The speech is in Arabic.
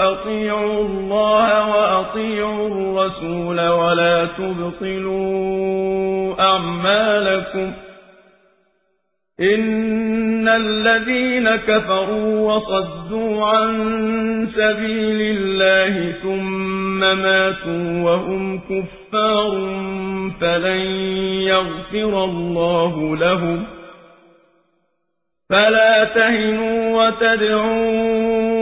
أَطِيعُوا اللَّهَ وَأَطِيعُوا الرَّسُولَ وَلَا تُبْطِلُوا أَعْمَالَكُمْ إِنَّ الَّذِينَ كَفَرُوا وَصَدُّوا عَن سَبِيلِ اللَّهِ ثُمَّ مَاتُوا وَهُمْ كُفَّارٌ فَلَن يَغْفِرَ اللَّهُ لَهُمْ فَلَا تَهِنُوا وَتَدْعُوا